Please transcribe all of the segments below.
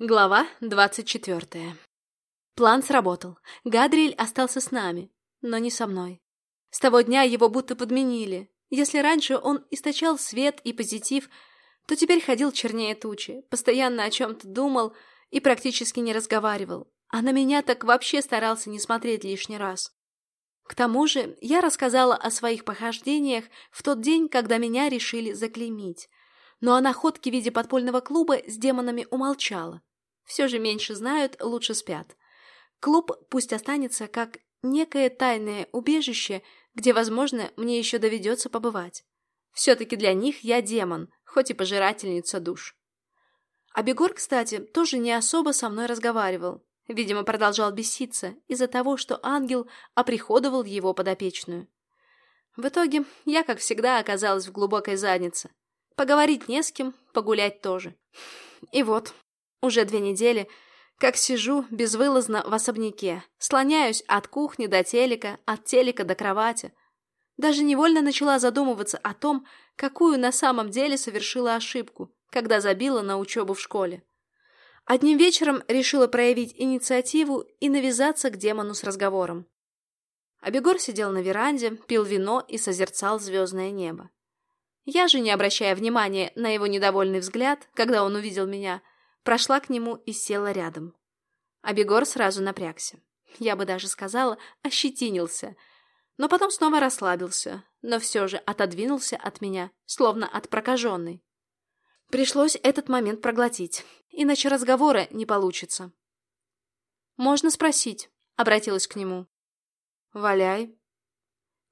Глава двадцать четвертая. План сработал. Гадриэль остался с нами, но не со мной. С того дня его будто подменили. Если раньше он источал свет и позитив, то теперь ходил чернее тучи, постоянно о чем-то думал и практически не разговаривал. А на меня так вообще старался не смотреть лишний раз. К тому же я рассказала о своих похождениях в тот день, когда меня решили заклеймить. Но о находке в виде подпольного клуба с демонами умолчала. Все же меньше знают, лучше спят. Клуб пусть останется как некое тайное убежище, где, возможно, мне еще доведется побывать. Все-таки для них я демон, хоть и пожирательница душ. А Бегор, кстати, тоже не особо со мной разговаривал. Видимо, продолжал беситься из-за того, что ангел оприходовал его подопечную. В итоге я, как всегда, оказалась в глубокой заднице. Поговорить не с кем, погулять тоже. И вот, уже две недели, как сижу безвылазно в особняке, слоняюсь от кухни до телека, от телека до кровати. Даже невольно начала задумываться о том, какую на самом деле совершила ошибку, когда забила на учебу в школе. Одним вечером решила проявить инициативу и навязаться к демону с разговором. Абегор сидел на веранде, пил вино и созерцал звездное небо. Я же, не обращая внимания на его недовольный взгляд, когда он увидел меня, прошла к нему и села рядом. А Бегор сразу напрягся. Я бы даже сказала, ощетинился. Но потом снова расслабился, но все же отодвинулся от меня, словно от прокаженной. Пришлось этот момент проглотить, иначе разговора не получится. «Можно спросить?» — обратилась к нему. «Валяй».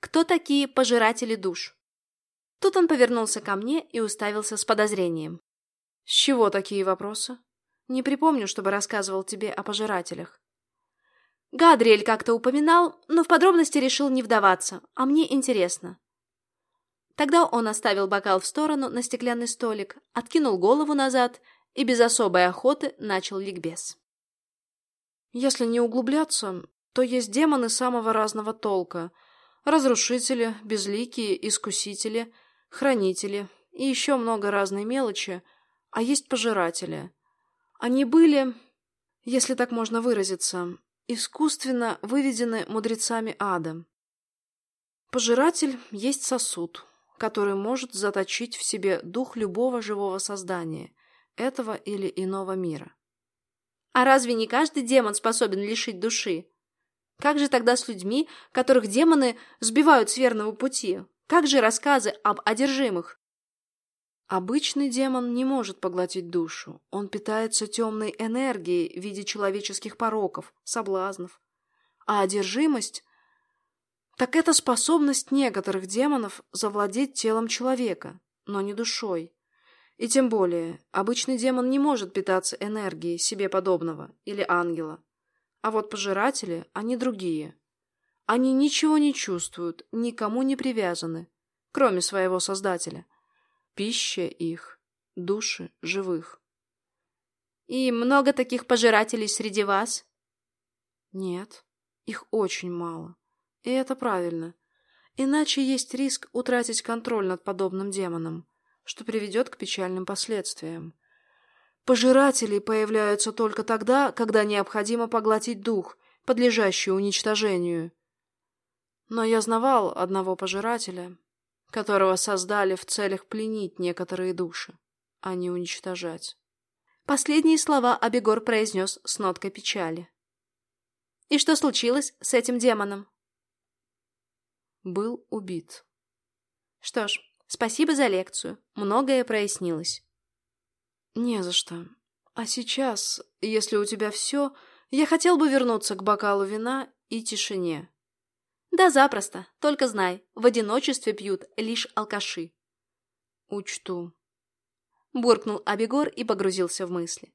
«Кто такие пожиратели душ?» Тут он повернулся ко мне и уставился с подозрением. «С чего такие вопросы?» Не припомню, чтобы рассказывал тебе о пожирателях. Гадриэль как-то упоминал, но в подробности решил не вдаваться, а мне интересно. Тогда он оставил бокал в сторону на стеклянный столик, откинул голову назад и без особой охоты начал ликбез. Если не углубляться, то есть демоны самого разного толка. Разрушители, безликие, искусители, хранители и еще много разной мелочи, а есть пожиратели. Они были, если так можно выразиться, искусственно выведены мудрецами ада. Пожиратель есть сосуд, который может заточить в себе дух любого живого создания, этого или иного мира. А разве не каждый демон способен лишить души? Как же тогда с людьми, которых демоны сбивают с верного пути? Как же рассказы об одержимых? Обычный демон не может поглотить душу. Он питается темной энергией в виде человеческих пороков, соблазнов. А одержимость... Так это способность некоторых демонов завладеть телом человека, но не душой. И тем более, обычный демон не может питаться энергией себе подобного или ангела. А вот пожиратели, они другие. Они ничего не чувствуют, никому не привязаны, кроме своего создателя – пища их, души живых. И много таких пожирателей среди вас? Нет, их очень мало. И это правильно. Иначе есть риск утратить контроль над подобным демоном, что приведет к печальным последствиям. Пожиратели появляются только тогда, когда необходимо поглотить дух, подлежащий уничтожению. Но я знавал одного пожирателя, которого создали в целях пленить некоторые души, а не уничтожать. Последние слова Абегор произнес с ноткой печали. «И что случилось с этим демоном?» Был убит. Что ж, спасибо за лекцию. Многое прояснилось. Не за что. А сейчас, если у тебя все, я хотел бы вернуться к бокалу вина и тишине. Да запросто, только знай, в одиночестве пьют лишь алкаши. Учту. Буркнул Абегор и погрузился в мысли.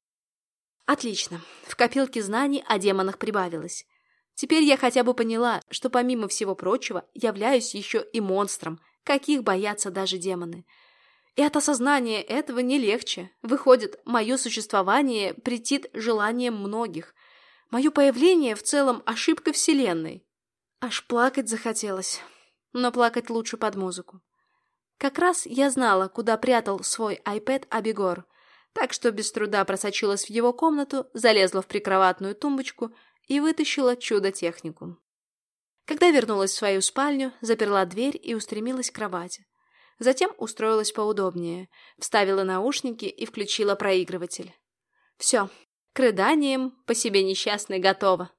Отлично, в копилке знаний о демонах прибавилось. Теперь я хотя бы поняла, что помимо всего прочего являюсь еще и монстром, каких боятся даже демоны. И от осознания этого не легче. Выходит, мое существование претит желанием многих. Мое появление в целом ошибка Вселенной. Аж плакать захотелось. Но плакать лучше под музыку. Как раз я знала, куда прятал свой iPad Абегор. так что без труда просочилась в его комнату, залезла в прикроватную тумбочку и вытащила чудо-технику. Когда вернулась в свою спальню, заперла дверь и устремилась к кровати. Затем устроилась поудобнее, вставила наушники и включила проигрыватель. Все, к рыданиям по себе несчастной готова.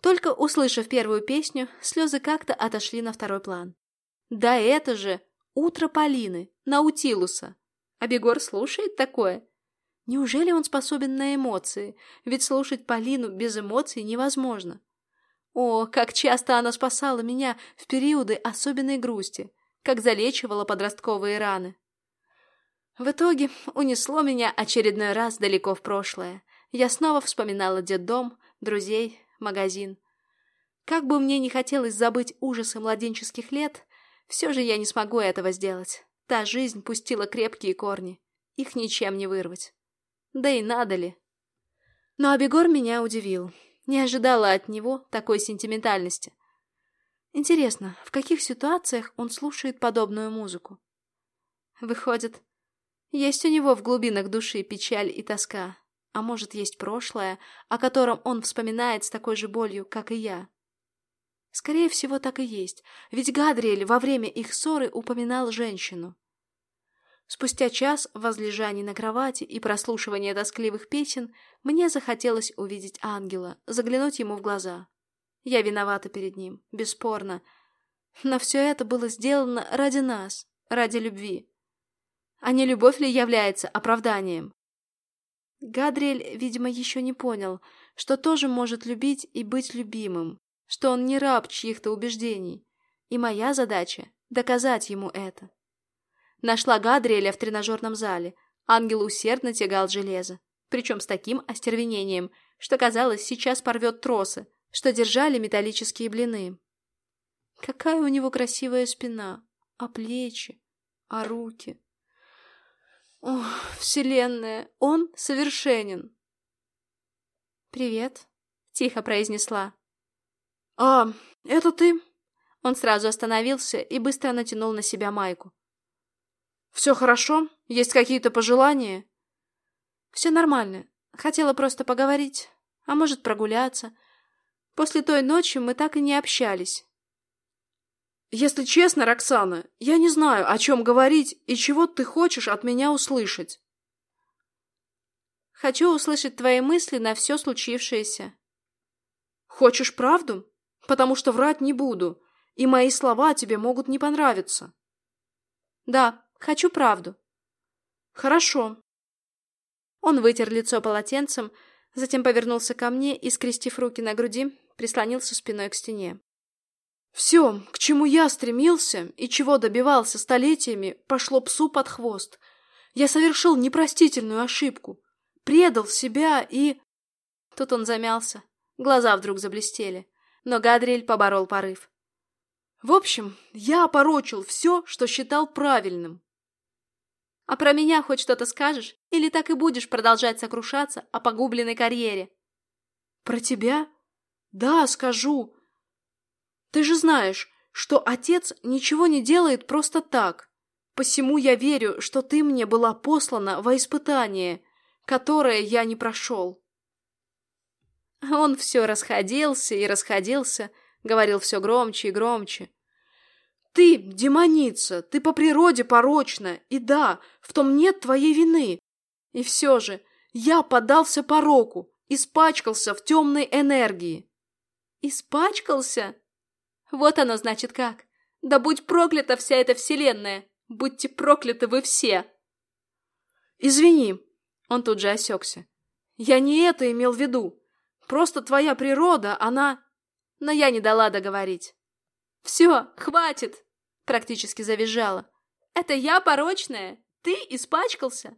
Только услышав первую песню, слезы как-то отошли на второй план. Да это же «Утро Полины», Наутилуса. А Бегор слушает такое? Неужели он способен на эмоции? Ведь слушать Полину без эмоций невозможно. О, как часто она спасала меня в периоды особенной грусти, как залечивала подростковые раны. В итоге унесло меня очередной раз далеко в прошлое. Я снова вспоминала детдом, друзей, магазин. Как бы мне не хотелось забыть ужасы младенческих лет, все же я не смогу этого сделать. Та жизнь пустила крепкие корни. Их ничем не вырвать. Да и надо ли? Но Абегор меня удивил. Не ожидала от него такой сентиментальности. Интересно, в каких ситуациях он слушает подобную музыку? Выходит, есть у него в глубинах души печаль и тоска, а может, есть прошлое, о котором он вспоминает с такой же болью, как и я. Скорее всего, так и есть, ведь Гадриэль во время их ссоры упоминал женщину. Спустя час возлежаний на кровати и прослушивания тоскливых песен мне захотелось увидеть ангела, заглянуть ему в глаза. Я виновата перед ним, бесспорно. Но все это было сделано ради нас, ради любви. А не любовь ли является оправданием? Гадриэль, видимо, еще не понял, что тоже может любить и быть любимым, что он не раб чьих-то убеждений, и моя задача — доказать ему это. Нашла Гадриэля в тренажерном зале. Ангел усердно тягал железо, причем с таким остервенением, что, казалось, сейчас порвет тросы, что держали металлические блины. Какая у него красивая спина, а плечи, а руки. Ох, вселенная, он совершенен. «Привет», — тихо произнесла. «А, это ты?» Он сразу остановился и быстро натянул на себя майку. «Все хорошо? Есть какие-то пожелания?» «Все нормально. Хотела просто поговорить, а может прогуляться. После той ночи мы так и не общались». «Если честно, Роксана, я не знаю, о чем говорить и чего ты хочешь от меня услышать». «Хочу услышать твои мысли на все случившееся». «Хочешь правду?» потому что врать не буду, и мои слова тебе могут не понравиться. Да, хочу правду. Хорошо. Он вытер лицо полотенцем, затем повернулся ко мне и, скрестив руки на груди, прислонился спиной к стене. Все, к чему я стремился и чего добивался столетиями, пошло псу под хвост. Я совершил непростительную ошибку, предал себя и... Тут он замялся, глаза вдруг заблестели но Гадриэль поборол порыв. В общем, я опорочил все, что считал правильным. А про меня хоть что-то скажешь? Или так и будешь продолжать сокрушаться о погубленной карьере? Про тебя? Да, скажу. Ты же знаешь, что отец ничего не делает просто так. Посему я верю, что ты мне была послана во испытание, которое я не прошел. Он все расходился и расходился, говорил все громче и громче. «Ты демоница, ты по природе порочна, и да, в том нет твоей вины. И все же я поддался пороку, испачкался в темной энергии». «Испачкался? Вот оно значит как. Да будь проклята вся эта вселенная, будьте прокляты вы все!» «Извини», — он тут же осекся. «Я не это имел в виду. Просто твоя природа, она...» Но я не дала договорить. «Все, хватит!» Практически завизжала. «Это я порочная? Ты испачкался?»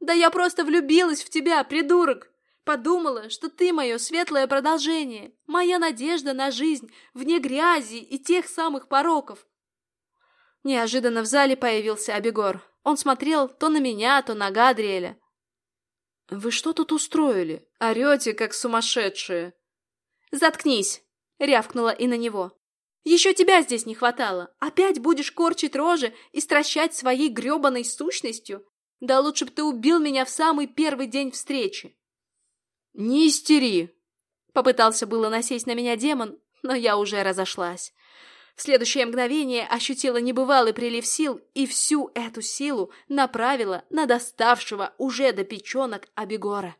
«Да я просто влюбилась в тебя, придурок!» Подумала, что ты мое светлое продолжение, моя надежда на жизнь вне грязи и тех самых пороков. Неожиданно в зале появился Абегор. Он смотрел то на меня, то на Гадриэля. «Вы что тут устроили? Орете, как сумасшедшие!» «Заткнись!» — рявкнула и на него. «Еще тебя здесь не хватало. Опять будешь корчить рожи и стращать своей гребаной сущностью? Да лучше бы ты убил меня в самый первый день встречи. Не истери. Попытался было насесть на меня демон, но я уже разошлась. В следующее мгновение ощутила небывалый прилив сил и всю эту силу направила на доставшего уже до печенок Абегора.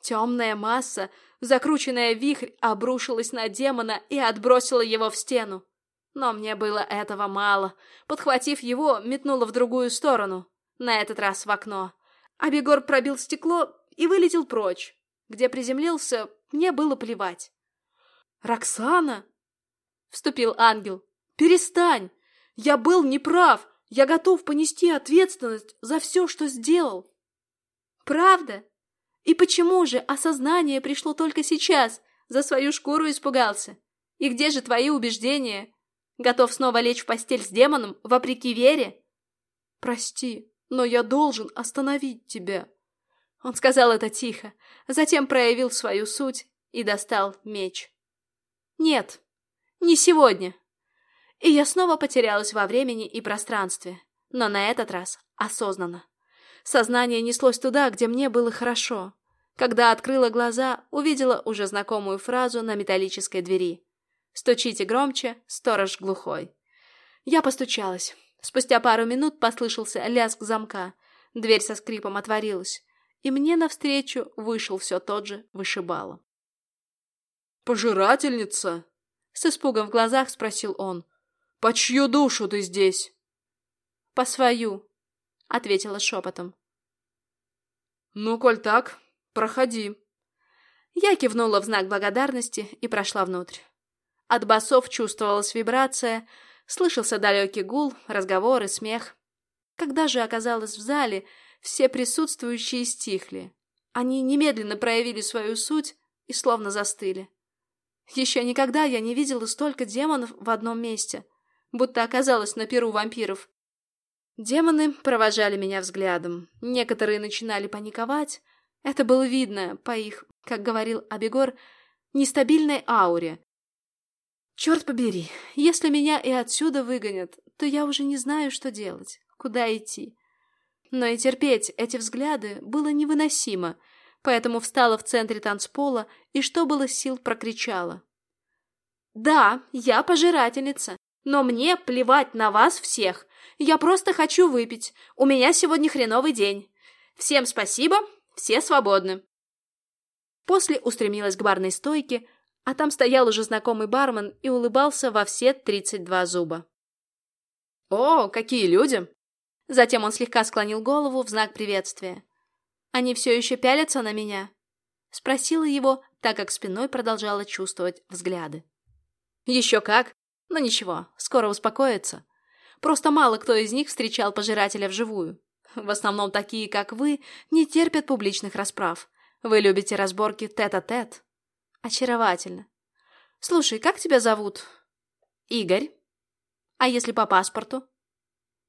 Темная масса, закрученная вихрь, обрушилась на демона и отбросила его в стену. Но мне было этого мало. Подхватив его, метнула в другую сторону, на этот раз в окно. Абегор пробил стекло и вылетел прочь. Где приземлился, мне было плевать. «Роксана!» — вступил ангел. Перестань! Я был неправ! Я готов понести ответственность за все, что сделал!» «Правда? И почему же осознание пришло только сейчас? За свою шкуру испугался? И где же твои убеждения? Готов снова лечь в постель с демоном, вопреки вере?» «Прости, но я должен остановить тебя!» Он сказал это тихо, затем проявил свою суть и достал меч. «Нет, не сегодня!» И я снова потерялась во времени и пространстве, но на этот раз осознанно. Сознание неслось туда, где мне было хорошо. Когда открыла глаза, увидела уже знакомую фразу на металлической двери. «Стучите громче, сторож глухой». Я постучалась. Спустя пару минут послышался лязг замка. Дверь со скрипом отворилась, и мне навстречу вышел все тот же вышибало. «Пожирательница?» С испугом в глазах спросил он. По чью душу ты здесь? По свою, ответила шепотом. Ну, коль так, проходи. Я кивнула в знак благодарности и прошла внутрь. От басов чувствовалась вибрация, слышался далекий гул, разговоры, смех. Когда же оказалась в зале, все присутствующие стихли. Они немедленно проявили свою суть и словно застыли. Еще никогда я не видела столько демонов в одном месте будто оказалась на перу вампиров. Демоны провожали меня взглядом. Некоторые начинали паниковать. Это было видно по их, как говорил Абегор, нестабильной ауре. Черт побери, если меня и отсюда выгонят, то я уже не знаю, что делать, куда идти. Но и терпеть эти взгляды было невыносимо, поэтому встала в центре танцпола и, что было сил, прокричала. «Да, я пожирательница, но мне плевать на вас всех. Я просто хочу выпить. У меня сегодня хреновый день. Всем спасибо, все свободны. После устремилась к барной стойке, а там стоял уже знакомый бармен и улыбался во все тридцать два зуба. «О, какие люди!» Затем он слегка склонил голову в знак приветствия. «Они все еще пялятся на меня?» Спросила его, так как спиной продолжала чувствовать взгляды. «Еще как! Но ничего, скоро успокоится. Просто мало кто из них встречал пожирателя вживую. В основном такие, как вы, не терпят публичных расправ. Вы любите разборки тет-а-тет. -тет. Очаровательно. Слушай, как тебя зовут? Игорь. А если по паспорту?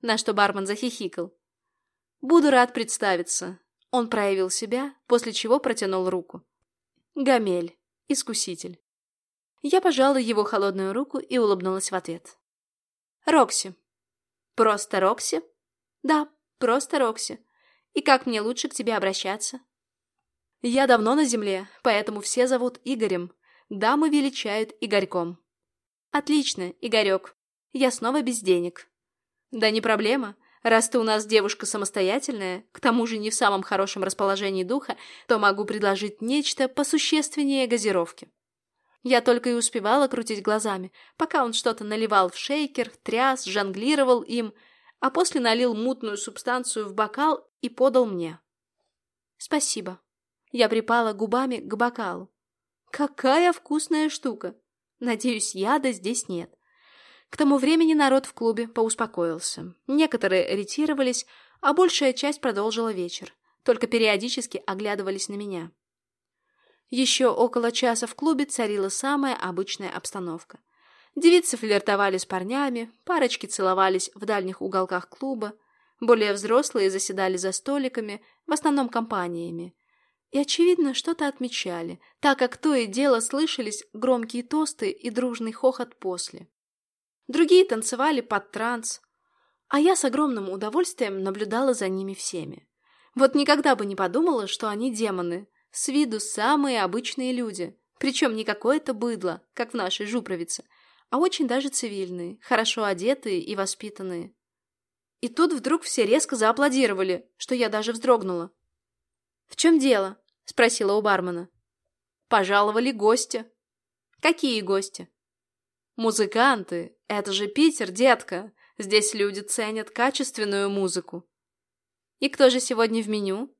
На что бармен захихикал. Буду рад представиться. Он проявил себя, после чего протянул руку. Гамель. Искуситель. Я пожала его холодную руку и улыбнулась в ответ. «Рокси». «Просто Рокси?» «Да, просто Рокси. И как мне лучше к тебе обращаться?» «Я давно на земле, поэтому все зовут Игорем. Дамы величают Игорьком». «Отлично, Игорек. Я снова без денег». «Да не проблема. Раз ты у нас девушка самостоятельная, к тому же не в самом хорошем расположении духа, то могу предложить нечто посущественнее газировки». Я только и успевала крутить глазами, пока он что-то наливал в шейкер, тряс, жонглировал им, а после налил мутную субстанцию в бокал и подал мне. «Спасибо». Я припала губами к бокалу. «Какая вкусная штука! Надеюсь, яда здесь нет». К тому времени народ в клубе поуспокоился. Некоторые ретировались, а большая часть продолжила вечер, только периодически оглядывались на меня. Еще около часа в клубе царила самая обычная обстановка. Девицы флиртовали с парнями, парочки целовались в дальних уголках клуба, более взрослые заседали за столиками, в основном компаниями. И, очевидно, что-то отмечали, так как то и дело слышались громкие тосты и дружный хохот после. Другие танцевали под транс, а я с огромным удовольствием наблюдала за ними всеми. Вот никогда бы не подумала, что они демоны. С виду самые обычные люди. Причем не какое-то быдло, как в нашей жупровице, а очень даже цивильные, хорошо одетые и воспитанные. И тут вдруг все резко зааплодировали, что я даже вздрогнула. «В чем дело?» — спросила у бармена. «Пожаловали гости». «Какие гости?» «Музыканты. Это же Питер, детка. Здесь люди ценят качественную музыку». «И кто же сегодня в меню?»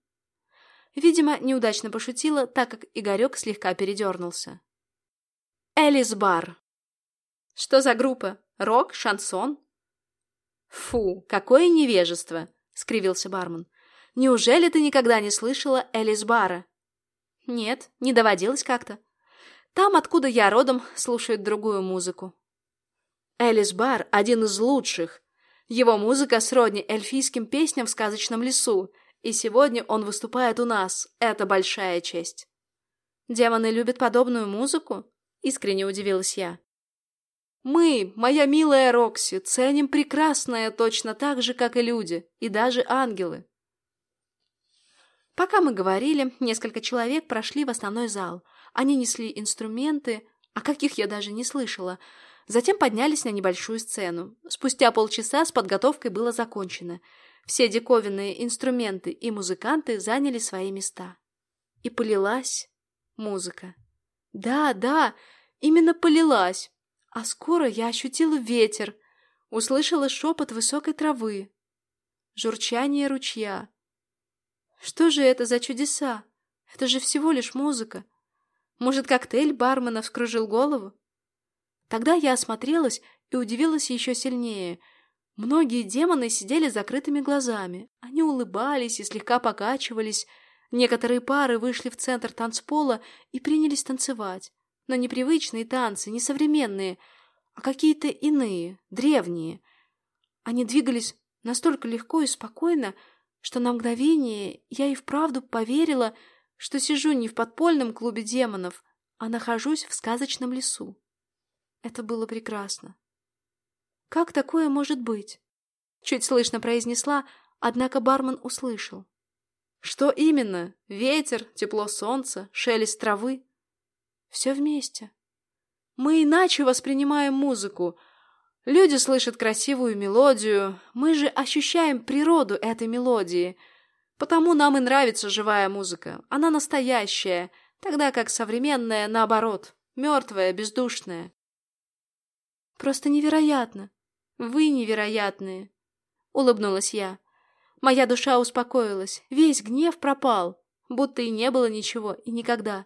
Видимо, неудачно пошутила, так как Игорек слегка передернулся. «Элис Бар». «Что за группа? Рок? Шансон?» «Фу, какое невежество!» — скривился бармен. «Неужели ты никогда не слышала Элис Бара?» «Нет, не доводилось как-то. Там, откуда я родом, слушают другую музыку». Элис Бар — один из лучших. Его музыка сродни эльфийским песням в сказочном лесу, и сегодня он выступает у нас. Это большая честь. «Демоны любят подобную музыку?» — искренне удивилась я. «Мы, моя милая Рокси, ценим прекрасное точно так же, как и люди, и даже ангелы». Пока мы говорили, несколько человек прошли в основной зал. Они несли инструменты, о каких я даже не слышала. Затем поднялись на небольшую сцену. Спустя полчаса с подготовкой было закончено — все диковинные инструменты и музыканты заняли свои места. И полилась музыка. Да, да, именно полилась. А скоро я ощутила ветер, услышала шепот высокой травы, журчание ручья. Что же это за чудеса? Это же всего лишь музыка. Может, коктейль бармена вскружил голову? Тогда я осмотрелась и удивилась еще сильнее — Многие демоны сидели с закрытыми глазами. Они улыбались и слегка покачивались. Некоторые пары вышли в центр танцпола и принялись танцевать. Но не привычные танцы, не современные, а какие-то иные, древние. Они двигались настолько легко и спокойно, что на мгновение я и вправду поверила, что сижу не в подпольном клубе демонов, а нахожусь в сказочном лесу. Это было прекрасно. Как такое может быть? Чуть слышно произнесла, однако бармен услышал. Что именно? Ветер, тепло солнца, шелест травы? Все вместе. Мы иначе воспринимаем музыку. Люди слышат красивую мелодию, мы же ощущаем природу этой мелодии. Потому нам и нравится живая музыка. Она настоящая, тогда как современная, наоборот, мертвая, бездушная. Просто невероятно. Вы невероятные!» — улыбнулась я. Моя душа успокоилась, весь гнев пропал, будто и не было ничего и никогда.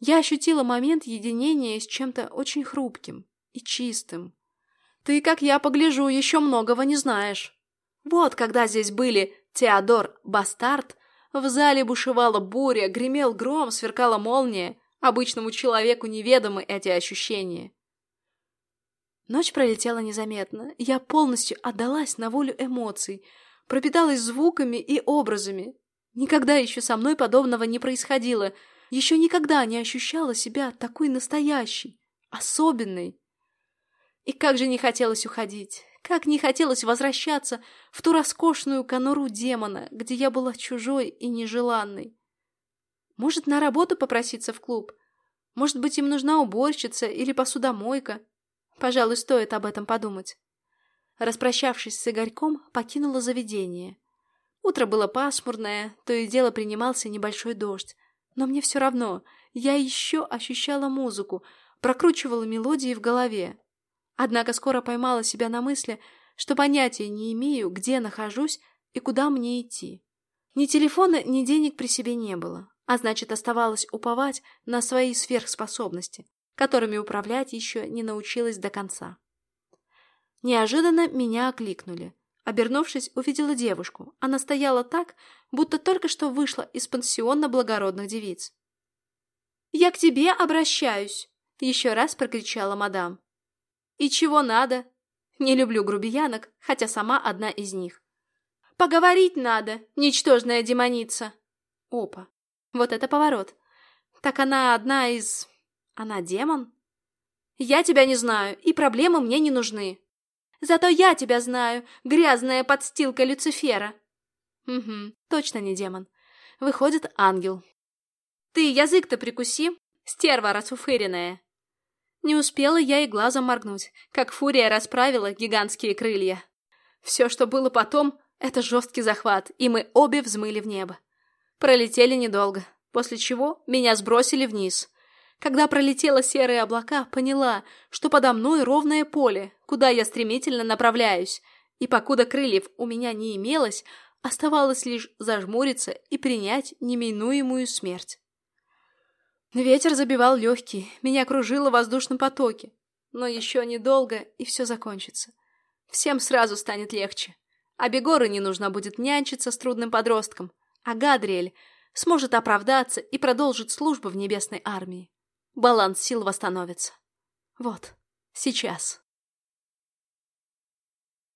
Я ощутила момент единения с чем-то очень хрупким и чистым. Ты, как я погляжу, еще многого не знаешь. Вот когда здесь были Теодор Бастард, в зале бушевала буря, гремел гром, сверкала молния. Обычному человеку неведомы эти ощущения. Ночь пролетела незаметно. Я полностью отдалась на волю эмоций, пропиталась звуками и образами. Никогда еще со мной подобного не происходило. Еще никогда не ощущала себя такой настоящей, особенной. И как же не хотелось уходить, как не хотелось возвращаться в ту роскошную конуру демона, где я была чужой и нежеланной. Может, на работу попроситься в клуб? Может быть, им нужна уборщица или посудомойка? Пожалуй, стоит об этом подумать. Распрощавшись с Игорьком, покинула заведение. Утро было пасмурное, то и дело принимался небольшой дождь. Но мне все равно, я еще ощущала музыку, прокручивала мелодии в голове. Однако скоро поймала себя на мысли, что понятия не имею, где нахожусь и куда мне идти. Ни телефона, ни денег при себе не было, а значит, оставалось уповать на свои сверхспособности которыми управлять еще не научилась до конца. Неожиданно меня окликнули. Обернувшись, увидела девушку. Она стояла так, будто только что вышла из пансиона благородных девиц. «Я к тебе обращаюсь!» — еще раз прокричала мадам. «И чего надо?» Не люблю грубиянок, хотя сама одна из них. «Поговорить надо, ничтожная демоница!» Опа, вот это поворот. Так она одна из она демон? Я тебя не знаю, и проблемы мне не нужны. Зато я тебя знаю, грязная подстилка Люцифера. Угу, точно не демон. Выходит, ангел. Ты язык-то прикуси, стерва расфуфыренная. Не успела я и глазом моргнуть, как фурия расправила гигантские крылья. Все, что было потом, это жесткий захват, и мы обе взмыли в небо. Пролетели недолго, после чего меня сбросили вниз. Когда пролетела серые облака, поняла, что подо мной ровное поле, куда я стремительно направляюсь, и покуда крыльев у меня не имелось, оставалось лишь зажмуриться и принять неминуемую смерть. Ветер забивал легкие, меня кружило в воздушном потоке. Но еще недолго, и все закончится. Всем сразу станет легче. А Бегору не нужно будет нянчиться с трудным подростком, а Гадриэль сможет оправдаться и продолжить службу в небесной армии баланс сил восстановится. Вот, сейчас.